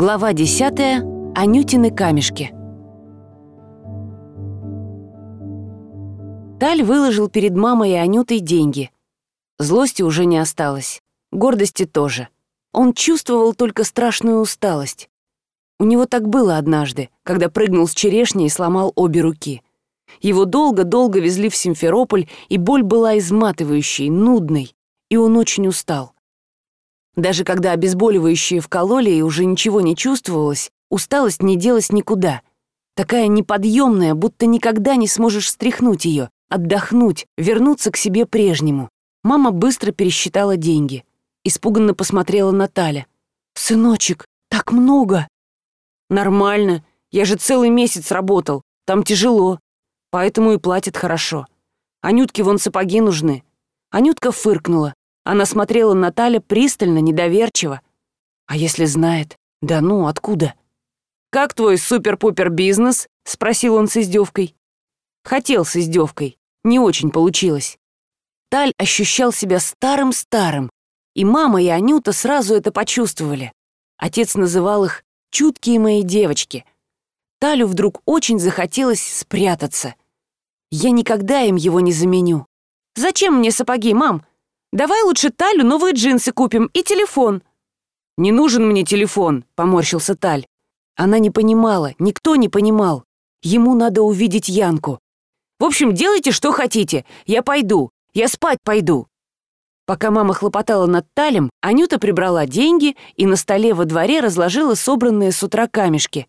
Глава 10. Анютины камешки. Таль выложил перед мамой и Анютой деньги. Злости уже не осталось, гордости тоже. Он чувствовал только страшную усталость. У него так было однажды, когда прыгнул с черешни и сломал обе руки. Его долго-долго везли в Симферополь, и боль была изматывающей, нудной, и он очень устал. Даже когда обезболивающие вкололи и уже ничего не чувствовалось, усталость не делась никуда. Такая неподъемная, будто никогда не сможешь стряхнуть ее, отдохнуть, вернуться к себе прежнему. Мама быстро пересчитала деньги. Испуганно посмотрела на Таля. «Сыночек, так много!» «Нормально. Я же целый месяц работал. Там тяжело. Поэтому и платят хорошо. Анютке вон сапоги нужны». Анютка фыркнула. Она смотрела на Таля пристально, недоверчиво. А если знает? Да ну, откуда? «Как твой супер-пупер бизнес?» — спросил он с издевкой. Хотел с издевкой. Не очень получилось. Таль ощущал себя старым-старым, и мама и Анюта сразу это почувствовали. Отец называл их «чуткие мои девочки». Талю вдруг очень захотелось спрятаться. Я никогда им его не заменю. «Зачем мне сапоги, мам? Давай лучше Талю новые джинсы купим и телефон». «Не нужен мне телефон», — поморщился Таль. Она не понимала, никто не понимал. Ему надо увидеть Янку. «В общем, делайте, что хотите. Я пойду. Я спать пойду». Пока мама хлопотала над Талем, Анюта прибрала деньги и на столе во дворе разложила собранные с утра камешки.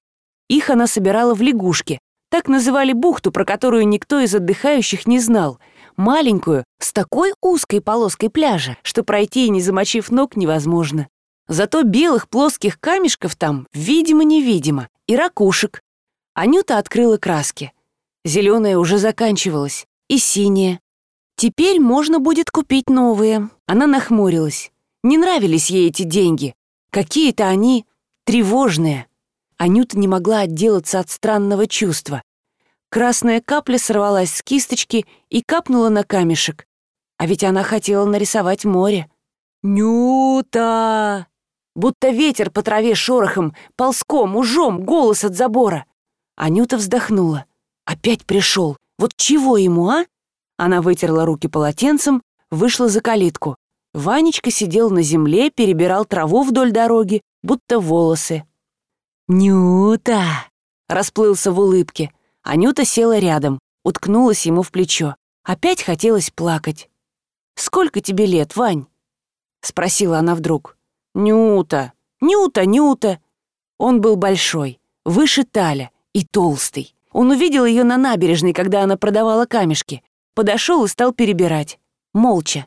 Их она собирала в лягушке. Так называли бухту, про которую никто из отдыхающих не знал — маленькую, с такой узкой полоской пляжа, что пройти, не замочив ног, невозможно. Зато белых плоских камешков там видимо-невидимо, и ракушек. Анюта открыла краски. Зеленая уже заканчивалась, и синяя. Теперь можно будет купить новые. Она нахмурилась. Не нравились ей эти деньги. Какие-то они тревожные. Анюта не могла отделаться от странного чувства. Красная капля сорвалась с кисточки и капнула на камешек. А ведь она хотела нарисовать море. «Нюта!» Будто ветер по траве шорохом, ползком, ужом, голос от забора. Анюта вздохнула. Опять пришел. Вот чего ему, а? Она вытерла руки полотенцем, вышла за калитку. Ванечка сидел на земле, перебирал траву вдоль дороги, будто волосы. «Нюта!» — расплылся в улыбке. Анюта села рядом, уткнулась ему в плечо. Опять хотелось плакать. «Сколько тебе лет, Вань?» — спросила она вдруг. «Нюта, Нюта, Нюта!» Он был большой, выше Таля и толстый. Он увидел ее на набережной, когда она продавала камешки. Подошел и стал перебирать. Молча.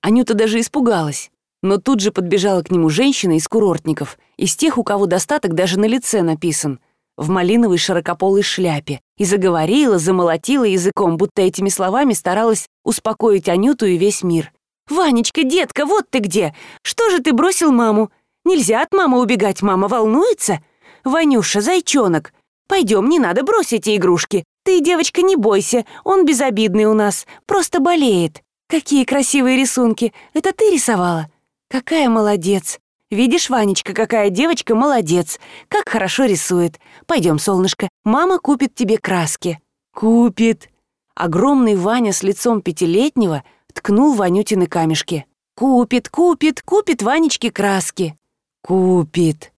Анюта даже испугалась. Но тут же подбежала к нему женщина из курортников, из тех, у кого достаток даже на лице написан, в малиновой широкополой шляпе, и заговорила, замолотила языком, будто этими словами старалась успокоить Анюту и весь мир. «Ванечка, детка, вот ты где! Что же ты бросил маму? Нельзя от мамы убегать, мама волнуется. Ванюша, зайчонок, пойдем, не надо бросить игрушки. Ты, девочка, не бойся, он безобидный у нас, просто болеет. Какие красивые рисунки, это ты рисовала? Какая молодец. Видишь, Ванечка, какая девочка молодец. Как хорошо рисует. Пойдем, солнышко, мама купит тебе краски. Купит. Огромный Ваня с лицом пятилетнего ткнул Ванютины камешки. Купит, купит, купит Ванечке краски. Купит.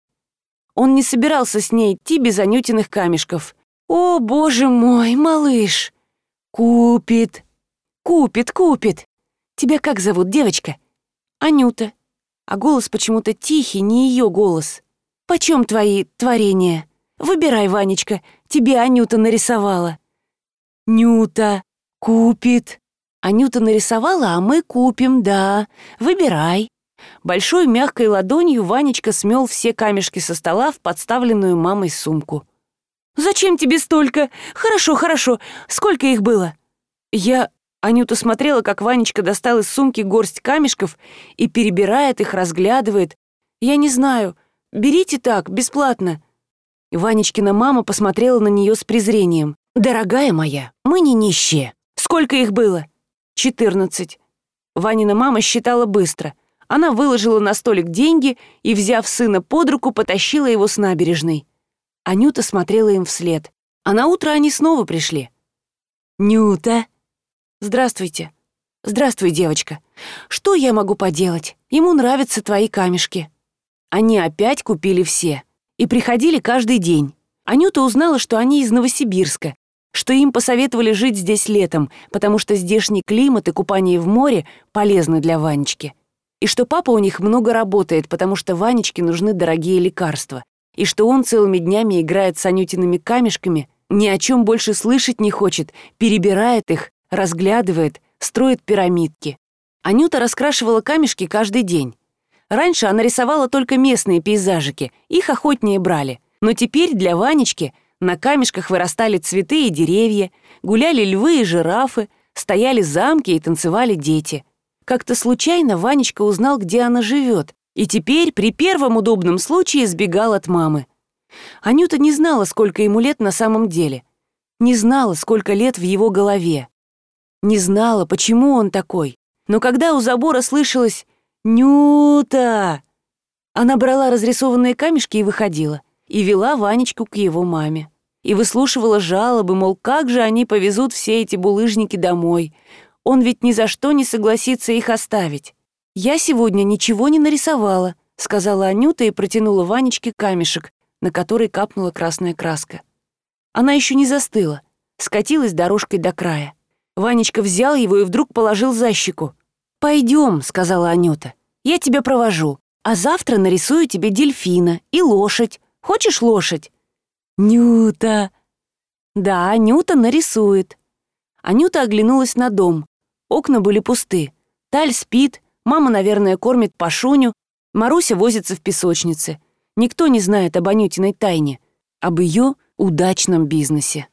Он не собирался с ней идти без Анютиных камешков. О, боже мой, малыш. Купит. Купит, купит. Тебя как зовут, девочка? Анюта а голос почему-то тихий, не ее голос. «Почем твои творения? Выбирай, Ванечка, тебе Анюта нарисовала». «Нюта купит». Анюта нарисовала, а мы купим, да. Выбирай. Большой мягкой ладонью Ванечка смел все камешки со стола в подставленную мамой сумку. «Зачем тебе столько? Хорошо, хорошо. Сколько их было?» «Я... Анюта смотрела, как Ванечка достал из сумки горсть камешков и перебирает их, разглядывает. «Я не знаю. Берите так, бесплатно». Ванечкина мама посмотрела на нее с презрением. «Дорогая моя, мы не нищие. Сколько их было?» «Четырнадцать». Ванина мама считала быстро. Она выложила на столик деньги и, взяв сына под руку, потащила его с набережной. Анюта смотрела им вслед. А на утро они снова пришли. «Нюта!» «Здравствуйте!» «Здравствуй, девочка! Что я могу поделать? Ему нравятся твои камешки». Они опять купили все и приходили каждый день. Анюта узнала, что они из Новосибирска, что им посоветовали жить здесь летом, потому что здешний климат и купание в море полезны для Ванечки. И что папа у них много работает, потому что Ванечке нужны дорогие лекарства. И что он целыми днями играет с Анютиными камешками, ни о чем больше слышать не хочет, перебирает их, разглядывает, строит пирамидки. Анюта раскрашивала камешки каждый день. Раньше она рисовала только местные пейзажики, их охотнее брали. Но теперь для Ванечки на камешках вырастали цветы и деревья, гуляли львы и жирафы, стояли замки и танцевали дети. Как-то случайно Ванечка узнал, где она живет, и теперь при первом удобном случае сбегал от мамы. Анюта не знала, сколько ему лет на самом деле. Не знала, сколько лет в его голове. Не знала, почему он такой. Но когда у забора слышалось «Нюта!», она брала разрисованные камешки и выходила, и вела Ванечку к его маме. И выслушивала жалобы, мол, как же они повезут все эти булыжники домой, он ведь ни за что не согласится их оставить. «Я сегодня ничего не нарисовала», — сказала Анюта и протянула Ванечке камешек, на который капнула красная краска. Она еще не застыла, скатилась дорожкой до края. Ванечка взял его и вдруг положил за щеку. «Пойдем», — сказала Анюта, — «я тебя провожу, а завтра нарисую тебе дельфина и лошадь. Хочешь лошадь?» «Нюта!» «Да, Нюта нарисует». Анюта оглянулась на дом, Окна были пусты. Таль спит, мама, наверное, кормит Пашуню, Маруся возится в песочнице. Никто не знает об Анютиной тайне, об ее удачном бизнесе.